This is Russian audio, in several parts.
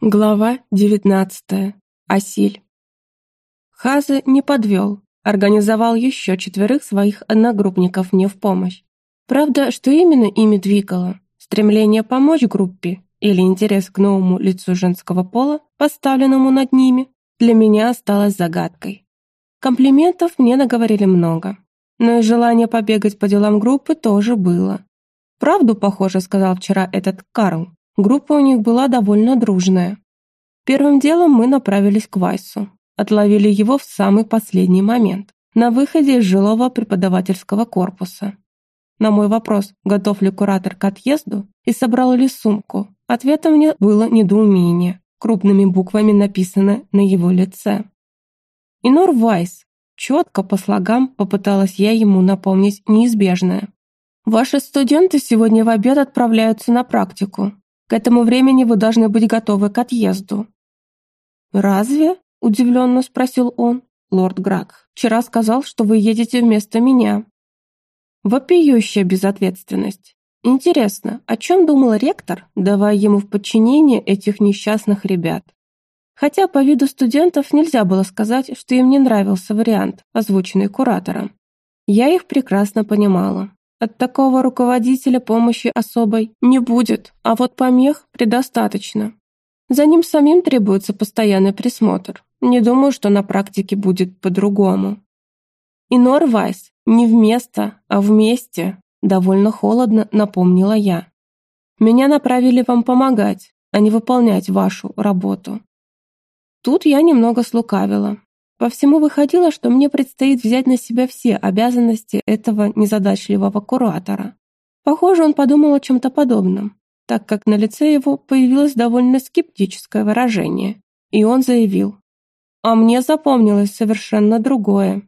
Глава 19. Асиль. Хазе не подвел, организовал еще четверых своих одногруппников мне в помощь. Правда, что именно ими двигало? Стремление помочь группе или интерес к новому лицу женского пола, поставленному над ними, для меня осталось загадкой. Комплиментов мне наговорили много, но и желание побегать по делам группы тоже было. Правду, похоже, сказал вчера этот Карл. Группа у них была довольно дружная. Первым делом мы направились к Вайсу. Отловили его в самый последний момент, на выходе из жилого преподавательского корпуса. На мой вопрос, готов ли куратор к отъезду и собрал ли сумку, ответом мне было недоумение, крупными буквами написано на его лице. Инор Вайс, четко по слогам попыталась я ему напомнить неизбежное. Ваши студенты сегодня в обед отправляются на практику. К этому времени вы должны быть готовы к отъезду». «Разве?» – удивленно спросил он. «Лорд Грак, вчера сказал, что вы едете вместо меня». Вопиющая безответственность. Интересно, о чем думал ректор, давая ему в подчинение этих несчастных ребят? Хотя по виду студентов нельзя было сказать, что им не нравился вариант, озвученный куратором. Я их прекрасно понимала. От такого руководителя помощи особой не будет, а вот помех предостаточно. За ним самим требуется постоянный присмотр. Не думаю, что на практике будет по-другому. И Норвайс не вместо, а вместе, довольно холодно напомнила я. Меня направили вам помогать, а не выполнять вашу работу. Тут я немного слукавила. По всему выходило, что мне предстоит взять на себя все обязанности этого незадачливого куратора. Похоже, он подумал о чем-то подобном, так как на лице его появилось довольно скептическое выражение, и он заявил, «А мне запомнилось совершенно другое.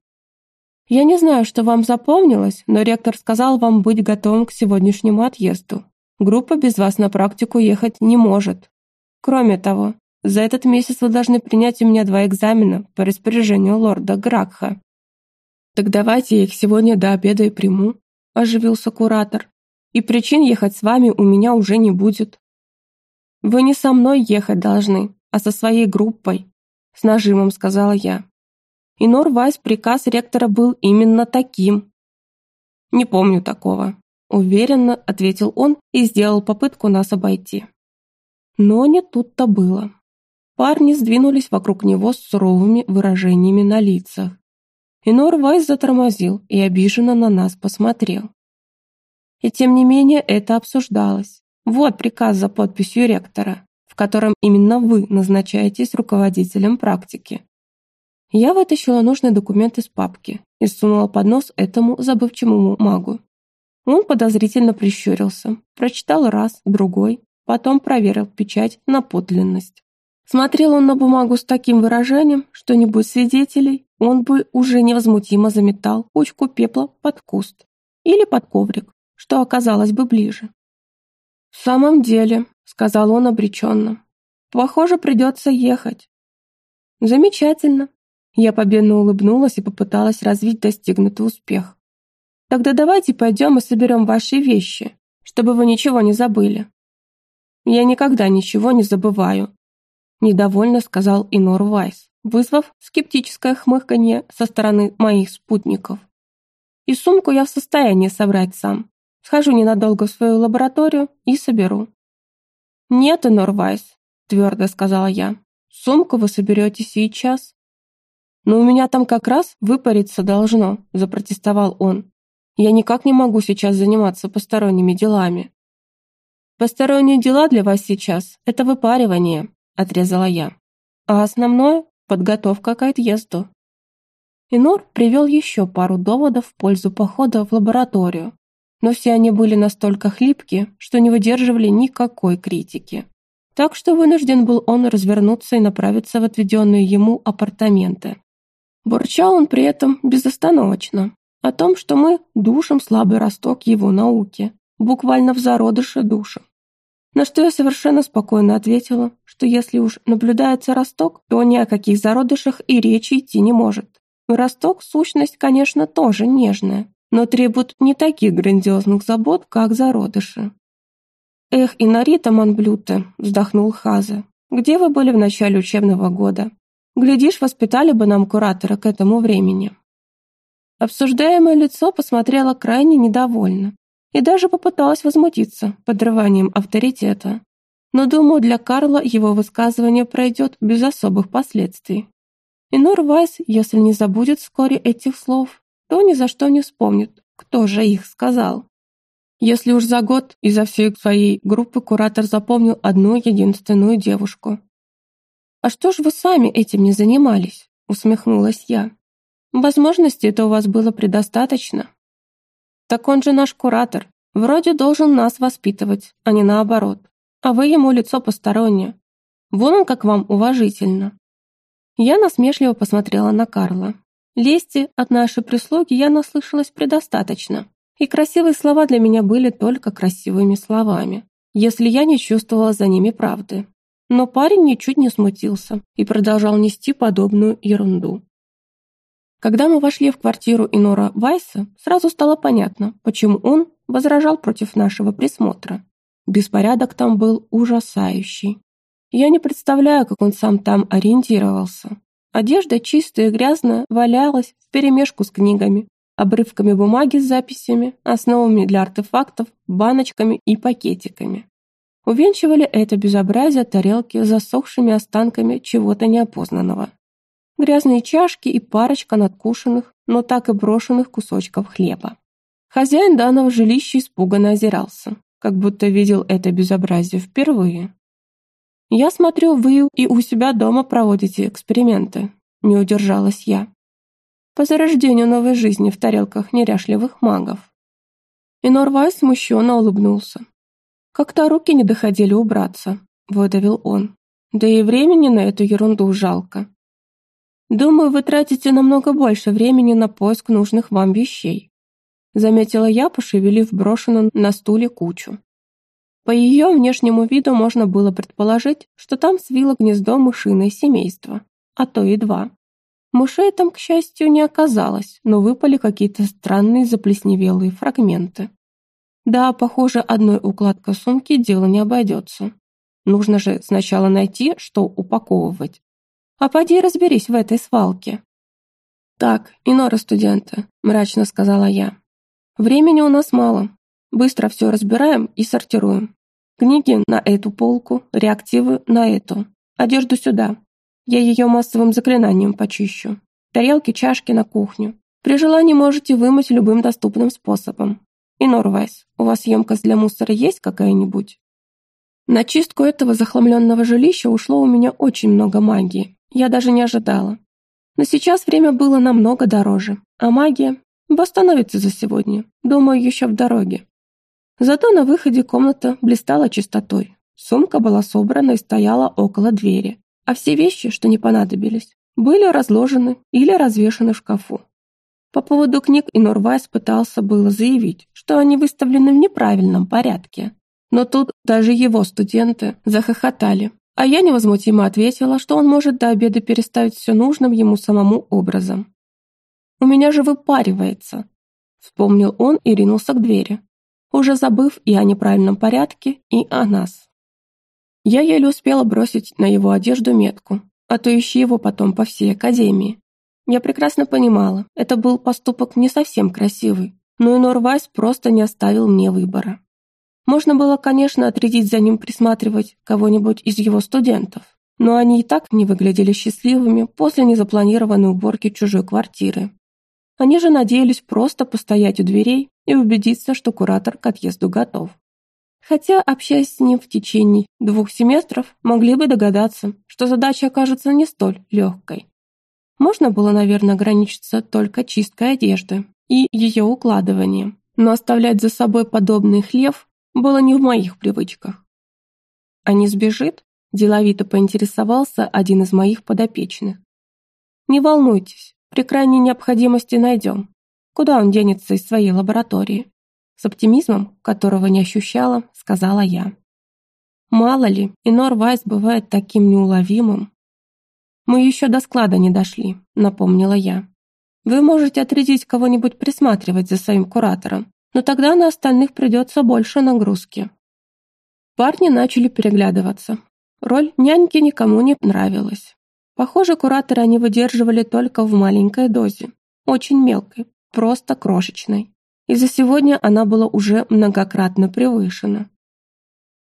Я не знаю, что вам запомнилось, но ректор сказал вам быть готовым к сегодняшнему отъезду. Группа без вас на практику ехать не может. Кроме того, за этот месяц вы должны принять у меня два экзамена по распоряжению лорда Гракха». «Так давайте я их сегодня до обеда и приму», – оживился куратор. «И причин ехать с вами у меня уже не будет». «Вы не со мной ехать должны, а со своей группой», – с нажимом сказала я. И Норвайс приказ ректора был именно таким. «Не помню такого», – уверенно ответил он и сделал попытку нас обойти. Но не тут-то было. Парни сдвинулись вокруг него с суровыми выражениями на лицах. Инор Вайс затормозил и обиженно на нас посмотрел. И тем не менее это обсуждалось. Вот приказ за подписью ректора, в котором именно вы назначаетесь руководителем практики. Я вытащила нужный документ из папки и сунула под нос этому забывчивому магу. Он подозрительно прищурился, прочитал раз, другой, потом проверил печать на подлинность. Смотрел он на бумагу с таким выражением, что не будь свидетелей, он бы уже невозмутимо заметал кучку пепла под куст или под коврик, что оказалось бы ближе. «В самом деле», — сказал он обреченно, — «похоже, придется ехать». «Замечательно». Я победно улыбнулась и попыталась развить достигнутый успех. «Тогда давайте пойдем и соберем ваши вещи, чтобы вы ничего не забыли». «Я никогда ничего не забываю», недовольно сказал Инор Вайс, вызвав скептическое хмыканье со стороны моих спутников. И сумку я в состоянии собрать сам. Схожу ненадолго в свою лабораторию и соберу. Нет, Инор Вайс, твердо сказала я. Сумку вы соберете сейчас. Но у меня там как раз выпариться должно, запротестовал он. Я никак не могу сейчас заниматься посторонними делами. Посторонние дела для вас сейчас – это выпаривание, отрезала я. А основное – подготовка к отъезду. Инор привел еще пару доводов в пользу похода в лабораторию, но все они были настолько хлипки, что не выдерживали никакой критики. Так что вынужден был он развернуться и направиться в отведенные ему апартаменты. Бурчал он при этом безостановочно о том, что мы душим слабый росток его науки, буквально в зародыше душим. На что я совершенно спокойно ответила, что если уж наблюдается росток, то ни о каких зародышах и речи идти не может. Росток – сущность, конечно, тоже нежная, но требует не таких грандиозных забот, как зародыши. «Эх, и Нарита Монблюте», – вздохнул Хазе. Где вы были в начале учебного года? Глядишь, воспитали бы нам куратора к этому времени». Обсуждаемое лицо посмотрело крайне недовольно и даже попыталась возмутиться подрыванием авторитета. Но, думаю, для Карла его высказывание пройдет без особых последствий. И Норвайс, если не забудет вскоре этих слов, то ни за что не вспомнит, кто же их сказал. Если уж за год изо всей своей группы куратор запомнил одну единственную девушку. «А что ж вы сами этим не занимались?» — усмехнулась я. «Возможностей-то у вас было предостаточно». «Так он же наш куратор. Вроде должен нас воспитывать, а не наоборот. А вы ему лицо постороннее. Вон он как вам уважительно». Я насмешливо посмотрела на Карла. Лести от нашей прислуги я наслышалась предостаточно. И красивые слова для меня были только красивыми словами, если я не чувствовала за ними правды. Но парень ничуть не смутился и продолжал нести подобную ерунду. Когда мы вошли в квартиру Инора Вайса, сразу стало понятно, почему он возражал против нашего присмотра. Беспорядок там был ужасающий. Я не представляю, как он сам там ориентировался. Одежда чистая и грязная валялась вперемешку с книгами, обрывками бумаги с записями, основами для артефактов, баночками и пакетиками. Увенчивали это безобразие тарелки с засохшими останками чего-то неопознанного. Грязные чашки и парочка надкушенных, но так и брошенных кусочков хлеба. Хозяин данного жилища испуганно озирался, как будто видел это безобразие впервые. «Я смотрю, вы и у себя дома проводите эксперименты», — не удержалась я. «По зарождению новой жизни в тарелках неряшливых магов». И Норвай смущенно улыбнулся. «Как-то руки не доходили убраться», — выдавил он. «Да и времени на эту ерунду жалко. Думаю, вы тратите намного больше времени на поиск нужных вам вещей», — заметила я, пошевелив брошенную на стуле кучу. По ее внешнему виду можно было предположить, что там свило гнездо мышиное семейство, а то и два. Мышей там, к счастью, не оказалось, но выпали какие-то странные заплесневелые фрагменты. Да, похоже, одной укладкой сумки дело не обойдется. Нужно же сначала найти, что упаковывать. А поди разберись в этой свалке. «Так, инора студенты», — мрачно сказала я. «Времени у нас мало, Быстро все разбираем и сортируем. Книги на эту полку, реактивы на эту. Одежду сюда. Я ее массовым заклинанием почищу. Тарелки, чашки на кухню. При желании можете вымыть любым доступным способом. И Норвайс, у вас емкость для мусора есть какая-нибудь? На чистку этого захламленного жилища ушло у меня очень много магии. Я даже не ожидала. Но сейчас время было намного дороже, а магия восстановится за сегодня, думаю, еще в дороге. Зато на выходе комната блистала чистотой. Сумка была собрана и стояла около двери, а все вещи, что не понадобились, были разложены или развешаны в шкафу. По поводу книг и Норвайс пытался было заявить, что они выставлены в неправильном порядке. Но тут даже его студенты захохотали, а я невозмутимо ответила, что он может до обеда переставить все нужным ему самому образом. «У меня же выпаривается», — вспомнил он и ринулся к двери уже забыв и о неправильном порядке, и о нас. Я еле успела бросить на его одежду метку, а то ищи его потом по всей академии. Я прекрасно понимала, это был поступок не совсем красивый, но и Норвайс просто не оставил мне выбора. Можно было, конечно, отрядить за ним присматривать кого-нибудь из его студентов, но они и так не выглядели счастливыми после незапланированной уборки чужой квартиры. Они же надеялись просто постоять у дверей и убедиться, что куратор к отъезду готов. Хотя, общаясь с ним в течение двух семестров, могли бы догадаться, что задача окажется не столь легкой. Можно было, наверное, ограничиться только чисткой одежды и ее укладыванием, но оставлять за собой подобный хлев было не в моих привычках. «А не сбежит?» – деловито поинтересовался один из моих подопечных. «Не волнуйтесь, при крайней необходимости найдем. Куда он денется из своей лаборатории? С оптимизмом, которого не ощущала, сказала я. Мало ли, Инор Вайс бывает таким неуловимым. Мы еще до склада не дошли, напомнила я. Вы можете отрядить кого-нибудь присматривать за своим куратором, но тогда на остальных придется больше нагрузки. Парни начали переглядываться. Роль няньки никому не нравилась. Похоже, кураторы они выдерживали только в маленькой дозе, очень мелкой, просто крошечной. И за сегодня она была уже многократно превышена.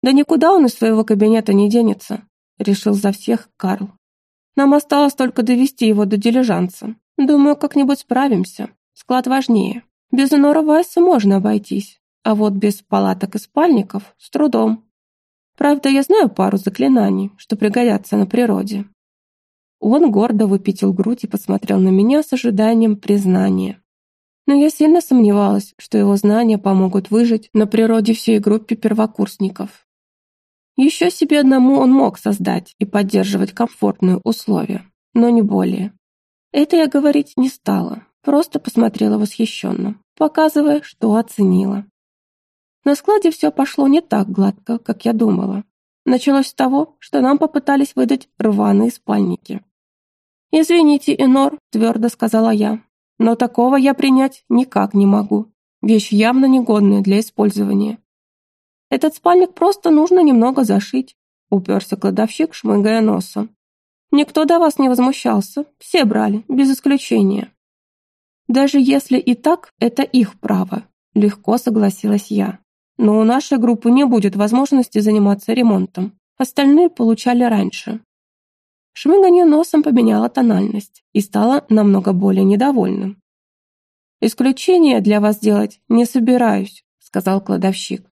«Да никуда он из своего кабинета не денется», — решил за всех Карл. «Нам осталось только довести его до дилижанса. Думаю, как-нибудь справимся. Склад важнее. Без Энора можно обойтись, а вот без палаток и спальников — с трудом. Правда, я знаю пару заклинаний, что пригодятся на природе». Он гордо выпятил грудь и посмотрел на меня с ожиданием признания. Но я сильно сомневалась, что его знания помогут выжить на природе всей группе первокурсников. Еще себе одному он мог создать и поддерживать комфортные условия, но не более. Это я говорить не стала, просто посмотрела восхищенно, показывая, что оценила. На складе все пошло не так гладко, как я думала. Началось с того, что нам попытались выдать рваные спальники. «Извините, Энор», — твердо сказала я, «но такого я принять никак не могу. Вещь явно негодная для использования. Этот спальник просто нужно немного зашить», — уперся кладовщик, шмыгая носом. «Никто до вас не возмущался, все брали, без исключения». «Даже если и так, это их право», — легко согласилась я. «Но у нашей группы не будет возможности заниматься ремонтом. Остальные получали раньше. Шмыганье носом поменяло тональность и стало намного более недовольным. «Исключение для вас делать не собираюсь», — сказал кладовщик.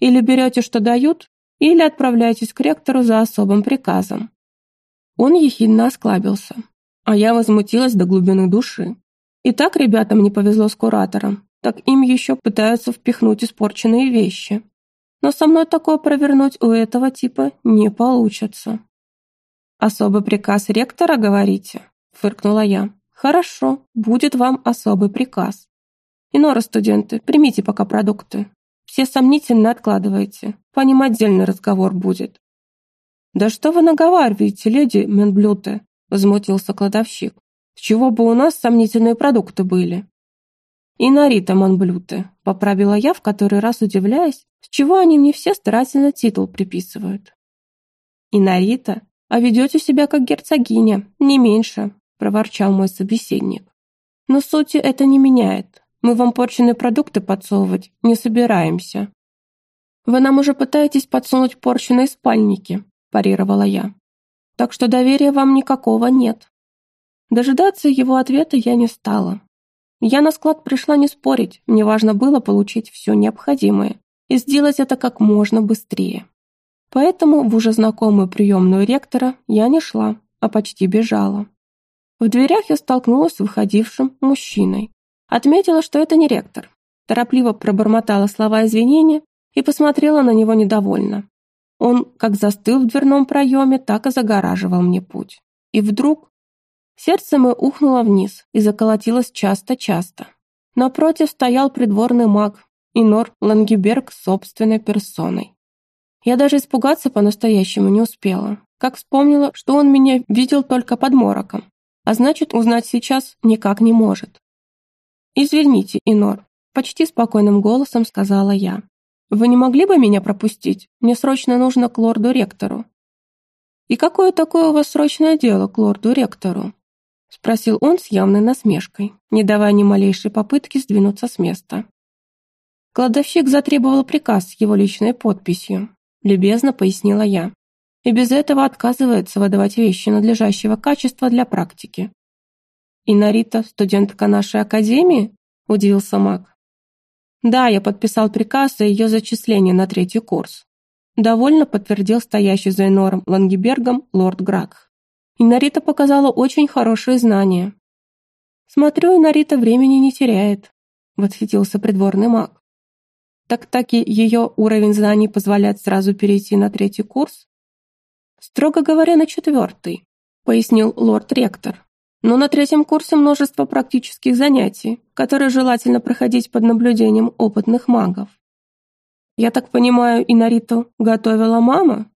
«Или берете, что дают, или отправляйтесь к ректору за особым приказом». Он ехидно осклабился, а я возмутилась до глубины души. И так ребятам не повезло с куратором, так им еще пытаются впихнуть испорченные вещи. Но со мной такое провернуть у этого типа не получится. «Особый приказ ректора, говорите?» – фыркнула я. «Хорошо, будет вам особый приказ. Инора, студенты, примите пока продукты. Все сомнительно откладывайте. По ним отдельный разговор будет». «Да что вы наговариваете, леди Менблюте?» – возмутился кладовщик. «С чего бы у нас сомнительные продукты были?» «И Нарита Монблюте», – поправила я, в который раз удивляясь, с чего они мне все старательно титул приписывают. «И Нарита «А ведете себя как герцогиня, не меньше», – проворчал мой собеседник. «Но сути это не меняет. Мы вам порченные продукты подсовывать не собираемся». «Вы нам уже пытаетесь подсунуть порченные спальники», – парировала я. «Так что доверия вам никакого нет». Дожидаться его ответа я не стала. Я на склад пришла не спорить, мне важно было получить все необходимое и сделать это как можно быстрее. Поэтому в уже знакомую приемную ректора я не шла, а почти бежала. В дверях я столкнулась с выходившим мужчиной. Отметила, что это не ректор. Торопливо пробормотала слова извинения и посмотрела на него недовольно. Он как застыл в дверном проеме, так и загораживал мне путь. И вдруг сердце мое ухнуло вниз и заколотилось часто-часто. Напротив стоял придворный маг, Инор Лангеберг собственной персоной. Я даже испугаться по-настоящему не успела, как вспомнила, что он меня видел только под мороком, а значит, узнать сейчас никак не может. «Извините, Инор», — почти спокойным голосом сказала я. «Вы не могли бы меня пропустить? Мне срочно нужно к лорду-ректору». «И какое такое у вас срочное дело к лорду-ректору?» — спросил он с явной насмешкой, не давая ни малейшей попытки сдвинуться с места. Кладовщик затребовал приказ с его личной подписью, любезно пояснила я. И без этого отказывается выдавать вещи надлежащего качества для практики. «И Нарита студентка нашей академии?» – удивился Мак. «Да, я подписал приказ о ее зачислении на третий курс», – довольно подтвердил стоящий за Энором Лангебергом лорд Грак. И Нарита показала очень хорошие знания. «Смотрю, и Нарита времени не теряет», – восхитился придворный маг. Так таки ее уровень знаний позволяет сразу перейти на третий курс? Строго говоря, на четвертый, пояснил лорд-ректор. Но на третьем курсе множество практических занятий, которые желательно проходить под наблюдением опытных магов. Я так понимаю, и Нариту готовила мама?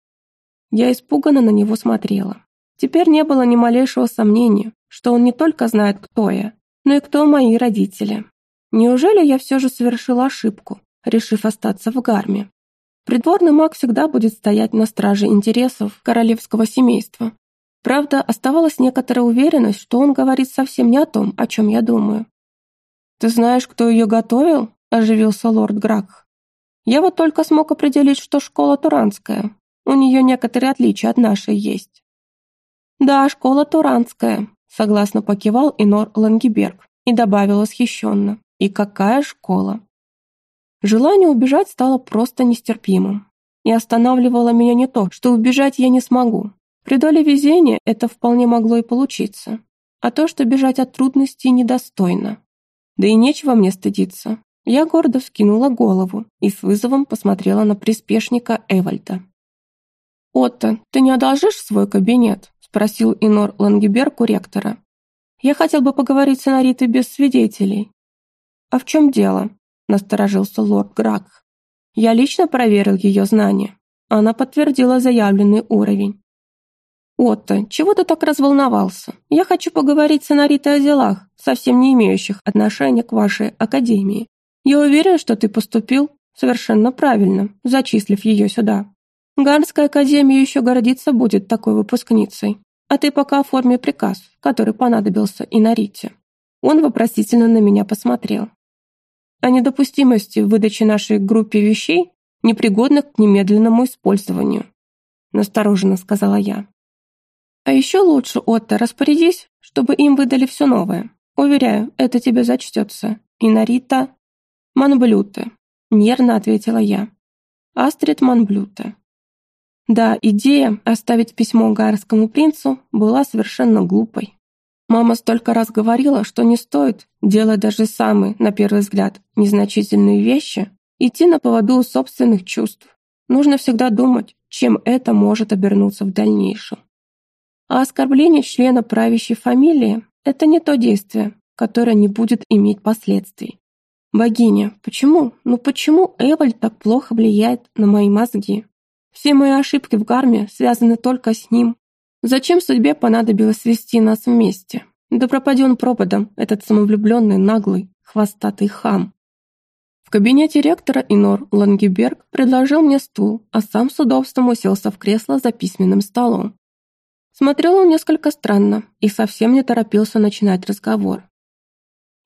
Я испуганно на него смотрела. Теперь не было ни малейшего сомнения, что он не только знает, кто я, но и кто мои родители. Неужели я все же совершила ошибку, решив остаться в гарме. Придворный маг всегда будет стоять на страже интересов королевского семейства. Правда, оставалась некоторая уверенность, что он говорит совсем не о том, о чем я думаю. «Ты знаешь, кто ее готовил?» – оживился лорд Грак. «Я вот только смог определить, что школа туранская. У нее некоторые отличия от нашей есть». «Да, школа туранская», – согласно покивал Инор Лангеберг и добавил восхищенно. «И какая школа!» Желание убежать стало просто нестерпимым. И останавливало меня не то, что убежать я не смогу. При доле везения это вполне могло и получиться. А то, что бежать от трудностей недостойно. Да и нечего мне стыдиться. Я гордо вскинула голову и с вызовом посмотрела на приспешника Эвальда. «Отто, ты не одолжишь свой кабинет?» – спросил Инор Лангеберг у ректора. «Я хотел бы поговорить с Анаритой без свидетелей». «А в чем дело?» насторожился лорд Грак. Я лично проверил ее знания. Она подтвердила заявленный уровень. «Отто, чего ты так разволновался? Я хочу поговорить с Анаритой о делах, совсем не имеющих отношения к вашей академии. Я уверен, что ты поступил совершенно правильно, зачислив ее сюда. Гарнская академия еще гордиться будет такой выпускницей. А ты пока оформи приказ, который понадобился Инарите». Он вопросительно на меня посмотрел о недопустимости выдачи нашей группе вещей, непригодных к немедленному использованию», настороженно сказала я. «А еще лучше, Отто, распорядись, чтобы им выдали все новое. Уверяю, это тебе зачтется. И Нарита Манблюте», нервно ответила я. Астрид Манблюте. Да, идея оставить письмо Гарскому принцу была совершенно глупой. Мама столько раз говорила, что не стоит, делать даже самые, на первый взгляд, незначительные вещи, идти на поводу собственных чувств. Нужно всегда думать, чем это может обернуться в дальнейшем. А оскорбление члена правящей фамилии – это не то действие, которое не будет иметь последствий. Богиня, почему, ну почему Эваль так плохо влияет на мои мозги? Все мои ошибки в гарме связаны только с ним, Зачем судьбе понадобилось свести нас вместе? Да пропади он пропадом, этот самовлюбленный, наглый, хвостатый хам. В кабинете ректора Инор Лангеберг предложил мне стул, а сам с удобством уселся в кресло за письменным столом. Смотрел он несколько странно и совсем не торопился начинать разговор.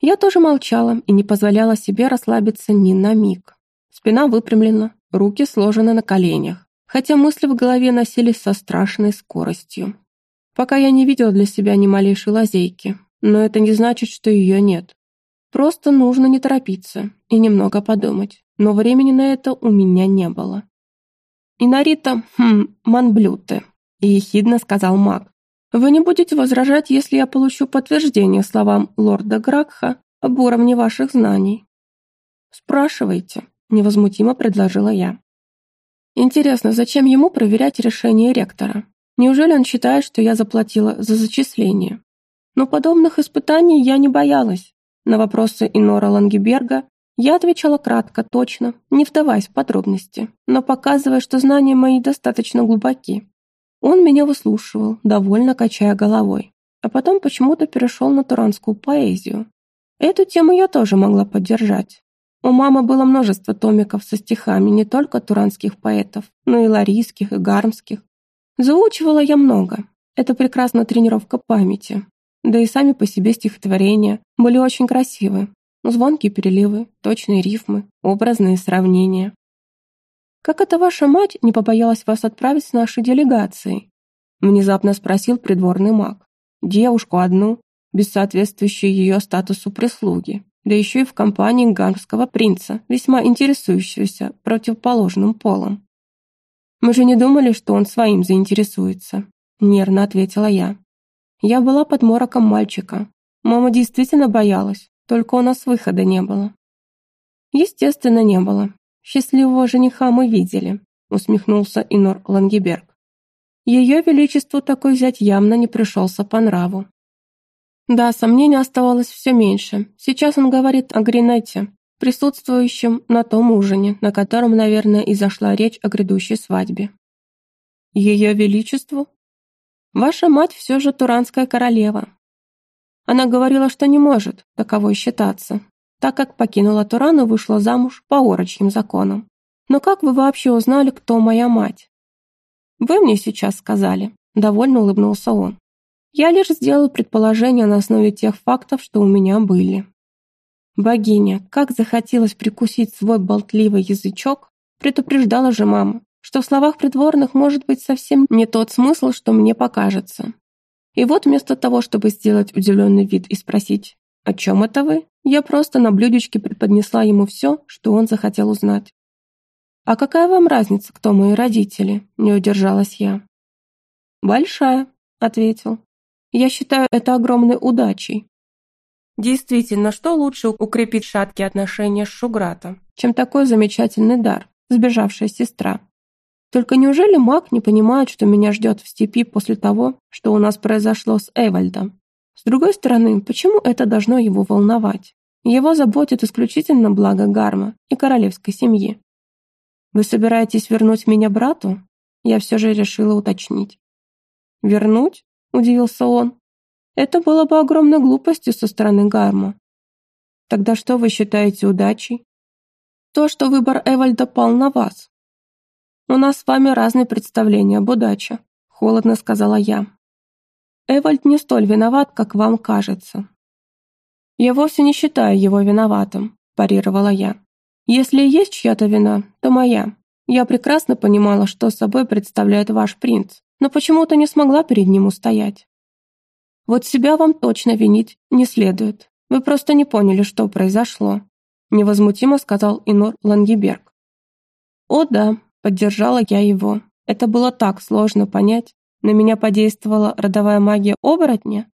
Я тоже молчала и не позволяла себе расслабиться ни на миг. Спина выпрямлена, руки сложены на коленях хотя мысли в голове носились со страшной скоростью. Пока я не видел для себя ни малейшей лазейки, но это не значит, что ее нет. Просто нужно не торопиться и немного подумать, но времени на это у меня не было. «Инарита, хм, манблюте», — ехидно сказал маг. «Вы не будете возражать, если я получу подтверждение словам лорда Гракха об уровне ваших знаний?» «Спрашивайте», — невозмутимо предложила я. Интересно, зачем ему проверять решение ректора? Неужели он считает, что я заплатила за зачисление? Но подобных испытаний я не боялась. На вопросы Инора Лангеберга я отвечала кратко, точно, не вдаваясь в подробности, но показывая, что знания мои достаточно глубоки. Он меня выслушивал, довольно качая головой, а потом почему-то перешел на туранскую поэзию. Эту тему я тоже могла поддержать. У мамы было множество томиков со стихами не только туранских поэтов, но и ларийских и гармских. Заучивала я много. Это прекрасная тренировка памяти. Да и сами по себе стихотворения были очень красивы. Звонкие переливы, точные рифмы, образные сравнения. «Как это ваша мать не побоялась вас отправить с нашей делегацией?» Внезапно спросил придворный маг. Девушку одну, без соответствующей ее статусу прислуги да еще и в компании гангского принца, весьма интересующегося противоположным полом. «Мы же не думали, что он своим заинтересуется», — нервно ответила я. Я была под мороком мальчика. Мама действительно боялась, только у нас выхода не было. Естественно, не было. Счастливого жениха мы видели, усмехнулся Инор Лангеберг. Ее величеству такой взять явно не пришелся по нраву. Да, сомнений оставалось все меньше. Сейчас он говорит о Гринете, присутствующем на том ужине, на котором, наверное, и зашла речь о грядущей свадьбе. Ее Величеству? Ваша мать все же туранская королева. Она говорила, что не может таковой считаться, так как покинула Туран и вышла замуж по орочьим законам. Но как вы вообще узнали, кто моя мать? Вы мне сейчас сказали, довольно улыбнулся он. Я лишь сделал предположение на основе тех фактов, что у меня были. Богиня, как захотелось прикусить свой болтливый язычок, предупреждала же мама, что в словах придворных может быть совсем не тот смысл, что мне покажется. И вот вместо того, чтобы сделать удивленный вид и спросить «О чем это вы?», я просто на блюдечке преподнесла ему все, что он захотел узнать. «А какая вам разница, кто мои родители?» – не удержалась я. «Большая», – ответил. «Я считаю это огромной удачей». Действительно, что лучше укрепить шаткие отношения с Шугратом, чем такой замечательный дар, сбежавшая сестра? Только неужели маг не понимает, что меня ждет в степи после того, что у нас произошло с Эвальдом? С другой стороны, почему это должно его волновать? Его заботит исключительно благо Гарма и королевской семьи. «Вы собираетесь вернуть меня брату?» Я все же решила уточнить. «Вернуть?» – удивился он. «Это было бы огромной глупостью со стороны Гарма. Тогда что вы считаете удачей?» «То, что выбор Эвальда пал на вас». «У нас с вами разные представления об удаче», – холодно сказала я. «Эвальд не столь виноват, как вам кажется». «Я вовсе не считаю его виноватым», – парировала я. Если есть чья-то вина, то моя. Я прекрасно понимала, что собой представляет ваш принц, но почему-то не смогла перед ним устоять. Вот себя вам точно винить не следует. Вы просто не поняли, что произошло, невозмутимо сказал Инор Лангеберг. О да, поддержала я его. Это было так сложно понять. На меня подействовала родовая магия оборотня.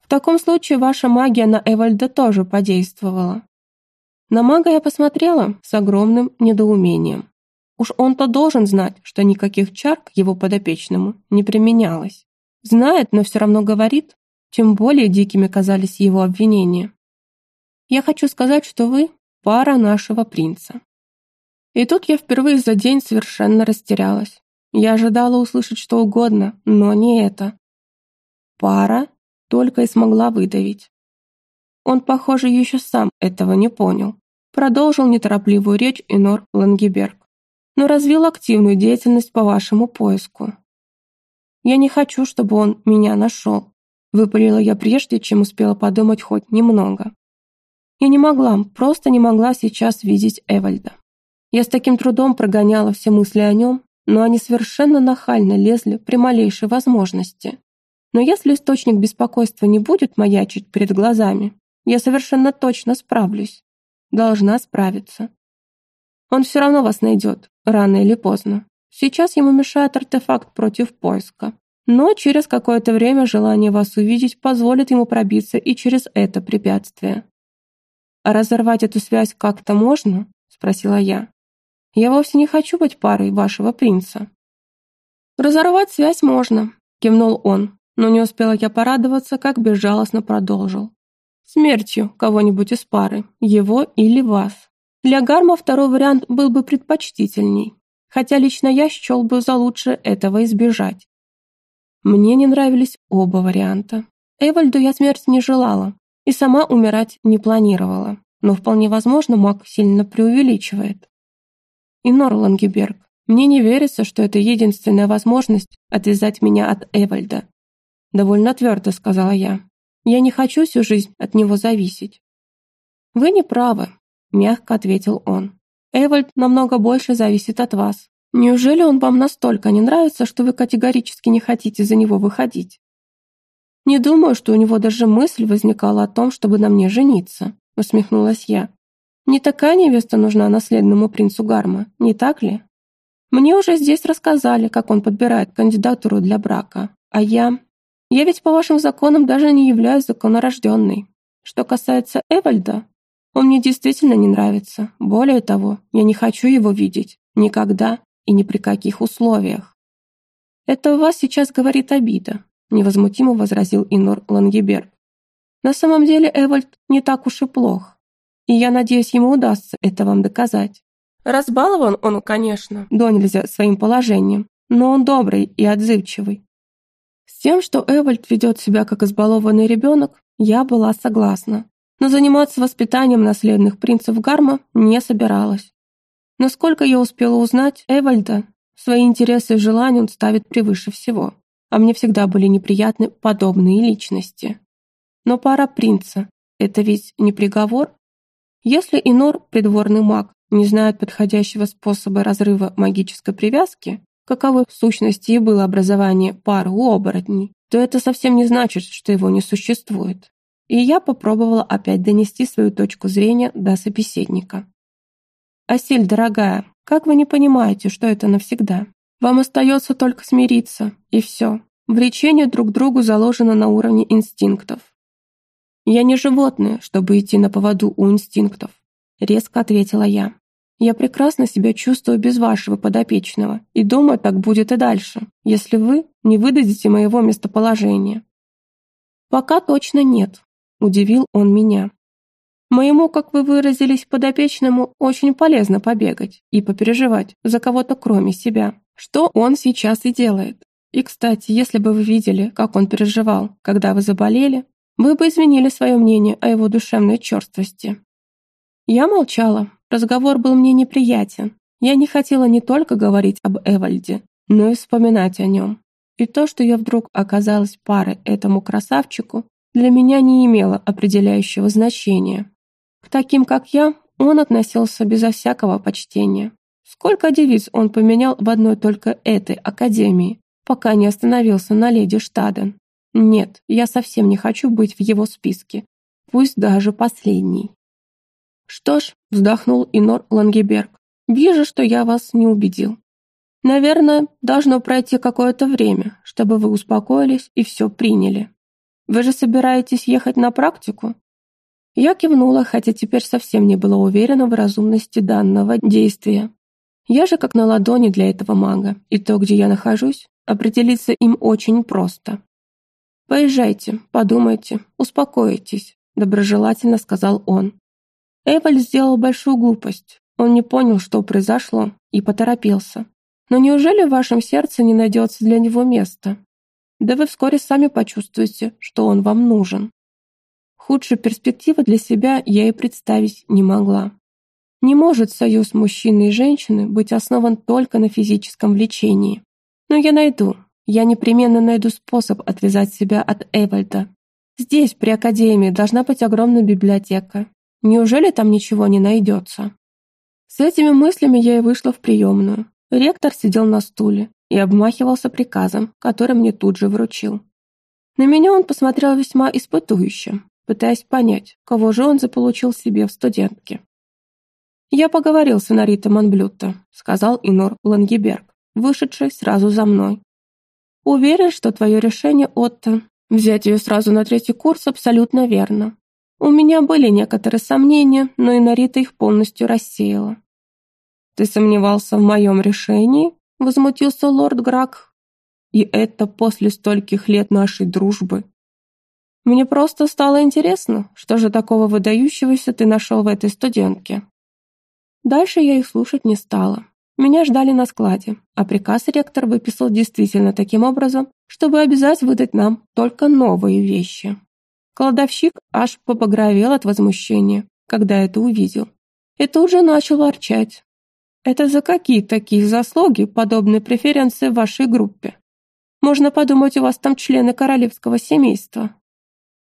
В таком случае ваша магия на Эвальда тоже подействовала. На мага я посмотрела с огромным недоумением. Уж он-то должен знать, что никаких чар к его подопечному не применялось. Знает, но все равно говорит, тем более дикими казались его обвинения. «Я хочу сказать, что вы – пара нашего принца». И тут я впервые за день совершенно растерялась. Я ожидала услышать что угодно, но не это. «Пара» только и смогла выдавить. Он, похоже, еще сам этого не понял. Продолжил неторопливую речь Инор Лангеберг. Но развил активную деятельность по вашему поиску. Я не хочу, чтобы он меня нашел. Выпалила я прежде, чем успела подумать хоть немного. Я не могла, просто не могла сейчас видеть Эвальда. Я с таким трудом прогоняла все мысли о нем, но они совершенно нахально лезли при малейшей возможности. Но если источник беспокойства не будет маячить перед глазами, я совершенно точно справлюсь. Должна справиться. Он все равно вас найдет, рано или поздно. Сейчас ему мешает артефакт против поиска. Но через какое-то время желание вас увидеть позволит ему пробиться и через это препятствие. «А разорвать эту связь как-то можно?» – спросила я. «Я вовсе не хочу быть парой вашего принца». «Разорвать связь можно», – кивнул он, но не успела я порадоваться, как безжалостно продолжил. Смертью кого-нибудь из пары, его или вас. Для Гарма второй вариант был бы предпочтительней, хотя лично я счел бы за лучше этого избежать. Мне не нравились оба варианта. Эвальду я смерть не желала и сама умирать не планировала, но вполне возможно маг сильно преувеличивает. И Норлангеберг, мне не верится, что это единственная возможность отвязать меня от Эвальда. Довольно твердо сказала я. Я не хочу всю жизнь от него зависеть». «Вы не правы», — мягко ответил он. «Эвальд намного больше зависит от вас. Неужели он вам настолько не нравится, что вы категорически не хотите за него выходить?» «Не думаю, что у него даже мысль возникала о том, чтобы на мне жениться», — усмехнулась я. «Не такая невеста нужна наследному принцу Гарма, не так ли? Мне уже здесь рассказали, как он подбирает кандидатуру для брака, а я... Я ведь по вашим законам даже не являюсь законорожденной. Что касается Эвальда, он мне действительно не нравится. Более того, я не хочу его видеть. Никогда и ни при каких условиях. Это у вас сейчас говорит обида, невозмутимо возразил Инор Лангеберг. На самом деле Эвальд не так уж и плох. И я надеюсь, ему удастся это вам доказать. Разбалован он, конечно, до нельзя своим положением, но он добрый и отзывчивый. С тем, что Эвальд ведет себя как избалованный ребенок, я была согласна, но заниматься воспитанием наследных принцев Гарма не собиралась. Насколько я успела узнать, Эвальда свои интересы и желания он ставит превыше всего, а мне всегда были неприятны подобные личности. Но пара принца — это ведь не приговор? Если Инор, придворный маг, не знает подходящего способа разрыва магической привязки, каковы в сущности и было образование пары у оборотней, то это совсем не значит, что его не существует. И я попробовала опять донести свою точку зрения до собеседника. «Асель, дорогая, как вы не понимаете, что это навсегда? Вам остается только смириться, и все. Влечение друг к другу заложено на уровне инстинктов. Я не животное, чтобы идти на поводу у инстинктов, резко ответила я. Я прекрасно себя чувствую без вашего подопечного и думаю, так будет и дальше, если вы не выдадите моего местоположения. Пока точно нет, удивил он меня. Моему, как вы выразились, подопечному очень полезно побегать и попереживать за кого-то кроме себя, что он сейчас и делает. И, кстати, если бы вы видели, как он переживал, когда вы заболели, вы бы изменили свое мнение о его душевной черствости. Я молчала, разговор был мне неприятен. Я не хотела не только говорить об Эвальде, но и вспоминать о нем. И то, что я вдруг оказалась парой этому красавчику, для меня не имело определяющего значения. К таким, как я, он относился безо всякого почтения. Сколько девиц он поменял в одной только этой академии, пока не остановился на леди Штаден. Нет, я совсем не хочу быть в его списке, пусть даже последний. Что ж, вздохнул Инор Лангеберг, вижу, что я вас не убедил. Наверное, должно пройти какое-то время, чтобы вы успокоились и все приняли. Вы же собираетесь ехать на практику? Я кивнула, хотя теперь совсем не была уверена в разумности данного действия. Я же как на ладони для этого мага, и то, где я нахожусь, определиться им очень просто. «Поезжайте, подумайте, успокойтесь», — доброжелательно сказал он. Эваль сделал большую глупость. Он не понял, что произошло, и поторопился. Но неужели в вашем сердце не найдется для него места? Да вы вскоре сами почувствуете, что он вам нужен. Худшей перспективы для себя я и представить не могла. Не может союз мужчины и женщины быть основан только на физическом влечении. Но я найду, я непременно найду способ отвязать себя от Эвальда. Здесь, при Академии, должна быть огромная библиотека. Неужели там ничего не найдется? С этими мыслями я и вышла в приемную. Ректор сидел на стуле и обмахивался приказом, который мне тут же вручил. На меня он посмотрел весьма испытующе, пытаясь понять, кого же он заполучил себе в студентке. «Я поговорил с Иноритой Монблютто», — сказал Инор Лангеберг, вышедший сразу за мной. «Уверен, что твое решение, Отто, взять ее сразу на третий курс абсолютно верно. У меня были некоторые сомнения, но Инорита их полностью рассеяла». «Ты сомневался в моем решении?» — возмутился лорд Грак. «И это после стольких лет нашей дружбы». «Мне просто стало интересно, что же такого выдающегося ты нашел в этой студентке?» Дальше я их слушать не стала. Меня ждали на складе, а приказ ректор выписал действительно таким образом, чтобы обязать выдать нам только новые вещи. Кладовщик аж побагровел от возмущения, когда это увидел. И тут же начал ворчать. «Это за какие такие заслуги подобные преференции в вашей группе? Можно подумать, у вас там члены королевского семейства».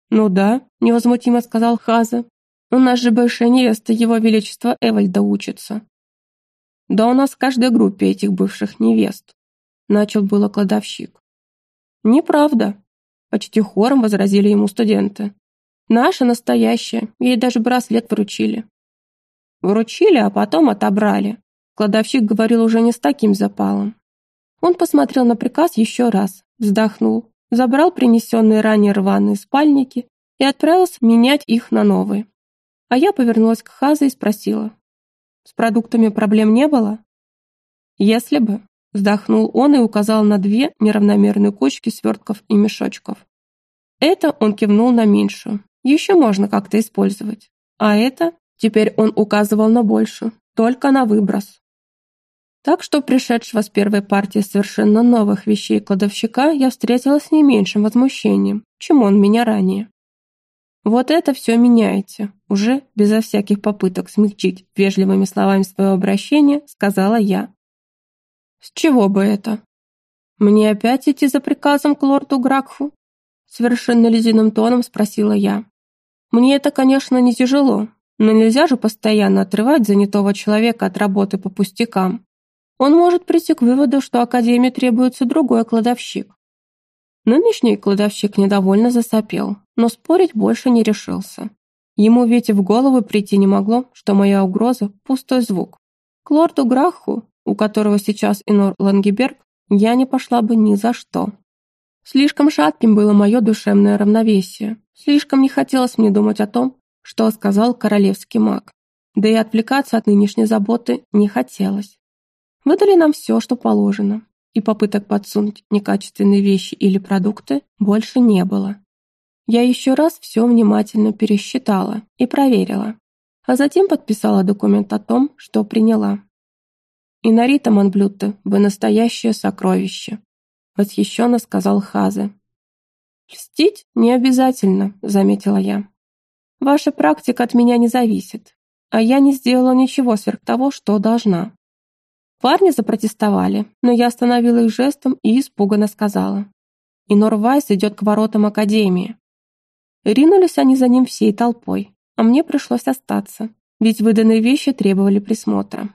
«Ну да», — невозмутимо сказал Хаза, у нас же бывшая невеста Его Величества Эвальда учится. Да у нас в каждой группе этих бывших невест. Начал было кладовщик. Неправда. Почти хором возразили ему студенты. Наша настоящая, ей даже браслет вручили. Вручили, а потом отобрали. Кладовщик говорил уже не с таким запалом. Он посмотрел на приказ еще раз, вздохнул, забрал принесенные ранее рваные спальники и отправился менять их на новые. А я повернулась к Хазе и спросила. «С продуктами проблем не было?» «Если бы», — вздохнул он и указал на две неравномерные кучки свертков и мешочков. Это он кивнул на меньшую. Еще можно как-то использовать. А это, теперь он указывал на большую, только на выброс. Так что пришедшего с первой партии совершенно новых вещей кладовщика я встретила с не меньшим возмущением, чем он меня ранее. Вот это все меняете. Уже безо всяких попыток смягчить вежливыми словами свое обращение, сказала я. С чего бы это? Мне опять идти за приказом к лорду Гракху? Совершенно ледяным тоном спросила я. Мне это, конечно, не тяжело, но нельзя же постоянно отрывать занятого человека от работы по пустякам. Он может прийти к выводу, что Академии требуется другой кладовщик. Нынешний кладовщик недовольно засопел, но спорить больше не решился. Ему ведь и в голову прийти не могло, что моя угроза – пустой звук. К лорду Граху, у которого сейчас Инор Лангеберг, я не пошла бы ни за что. Слишком шатким было мое душевное равновесие, слишком не хотелось мне думать о том, что сказал королевский маг. Да и отвлекаться от нынешней заботы не хотелось. Выдали нам все, что положено, и попыток подсунуть некачественные вещи или продукты больше не было. Я еще раз все внимательно пересчитала и проверила, а затем подписала документ о том, что приняла. «Инарита Манблютте, вы настоящее сокровище», — восхищенно сказал Хазе. «Льстить не обязательно», — заметила я. «Ваша практика от меня не зависит, а я не сделала ничего сверх того, что должна. Парни запротестовали, но я остановила их жестом и испуганно сказала. И Норвайс идет к воротам Академии. Ринулись они за ним всей толпой, а мне пришлось остаться, ведь выданные вещи требовали присмотра.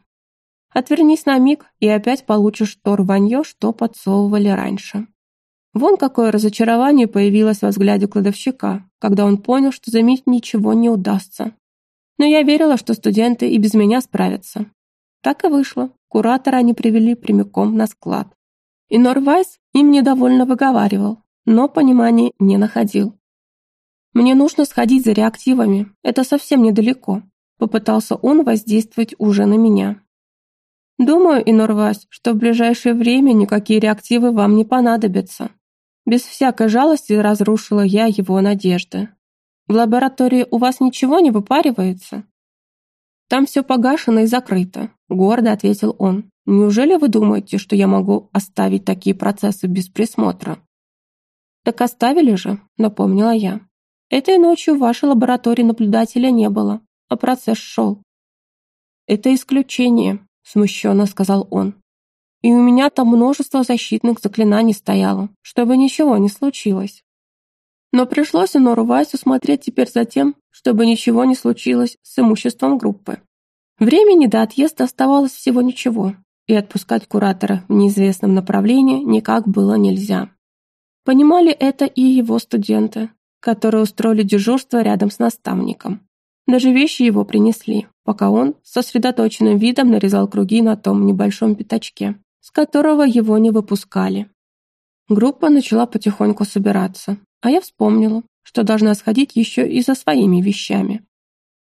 Отвернись на миг, и опять получишь то рванье, что подсовывали раньше. Вон какое разочарование появилось во взгляде кладовщика, когда он понял, что заметить ничего не удастся. Но я верила, что студенты и без меня справятся. Так и вышло. Куратора они привели прямиком на склад. И Норвайс им недовольно выговаривал, но понимания не находил. «Мне нужно сходить за реактивами, это совсем недалеко», попытался он воздействовать уже на меня. «Думаю, Инорвайс, что в ближайшее время никакие реактивы вам не понадобятся». Без всякой жалости разрушила я его надежды. «В лаборатории у вас ничего не выпаривается?» «Там все погашено и закрыто», — гордо ответил он. «Неужели вы думаете, что я могу оставить такие процессы без присмотра?» «Так оставили же», — напомнила я. «Этой ночью в вашей лаборатории наблюдателя не было, а процесс шел». «Это исключение», — смущенно сказал он. «И у меня там множество защитных заклинаний стояло, чтобы ничего не случилось». Но пришлось Инору Вайсу смотреть теперь за тем, чтобы ничего не случилось с имуществом группы. Времени до отъезда оставалось всего ничего, и отпускать куратора в неизвестном направлении никак было нельзя. Понимали это и его студенты, которые устроили дежурство рядом с наставником. Даже вещи его принесли, пока он с сосредоточенным видом нарезал круги на том небольшом пятачке, с которого его не выпускали. Группа начала потихоньку собираться, а я вспомнила, что должна сходить еще и за своими вещами.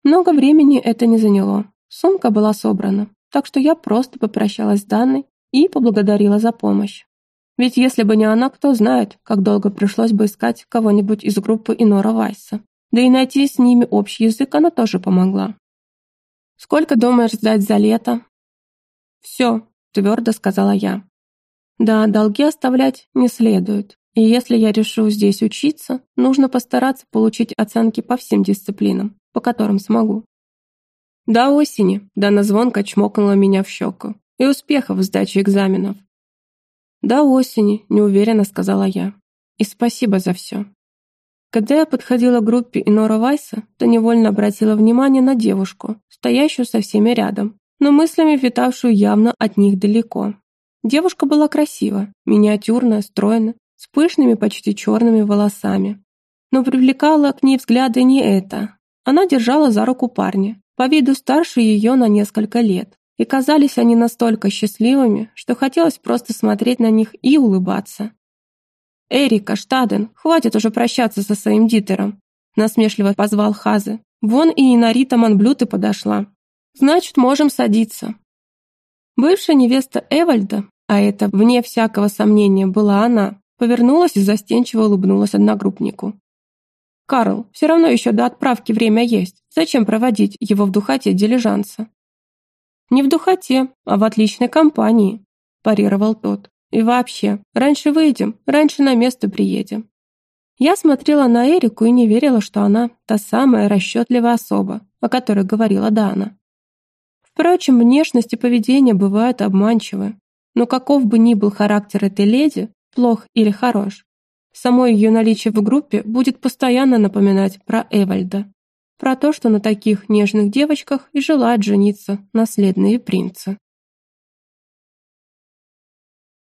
Много времени это не заняло. Сумка была собрана, так что я просто попрощалась с Данной и поблагодарила за помощь. Ведь если бы не она, кто знает, как долго пришлось бы искать кого-нибудь из группы Инора Вайса. Да и найти с ними общий язык она тоже помогла. «Сколько думаешь сдать за лето?» «Все», — твердо сказала я. «Да, долги оставлять не следует. И если я решу здесь учиться, нужно постараться получить оценки по всем дисциплинам, по которым смогу. До осени Дана звонко чмокнула меня в щеку. И успехов в сдаче экзаменов. До осени, неуверенно сказала я. И спасибо за все. Когда я подходила к группе Инора Вайса, то невольно обратила внимание на девушку, стоящую со всеми рядом, но мыслями витавшую явно от них далеко. Девушка была красива, миниатюрная, стройная, с пышными, почти черными волосами. Но привлекала к ней взгляды не это. Она держала за руку парня, по виду старше ее на несколько лет. И казались они настолько счастливыми, что хотелось просто смотреть на них и улыбаться. «Эрика, Штаден, хватит уже прощаться со своим Дитером», насмешливо позвал Хазе. «Вон и Инарита Манблют и подошла. Значит, можем садиться». Бывшая невеста Эвальда, а это, вне всякого сомнения, была она, Повернулась и застенчиво улыбнулась одногруппнику. «Карл, все равно еще до отправки время есть. Зачем проводить его в духоте дилижанса?» «Не в духоте, а в отличной компании», – парировал тот. «И вообще, раньше выйдем, раньше на место приедем». Я смотрела на Эрику и не верила, что она та самая расчетливая особа, о которой говорила Дана. Впрочем, внешность и поведение бывают обманчивы, но каков бы ни был характер этой леди, плох или хорош, само ее наличие в группе будет постоянно напоминать про Эвальда, про то, что на таких нежных девочках и желают жениться наследные принцы.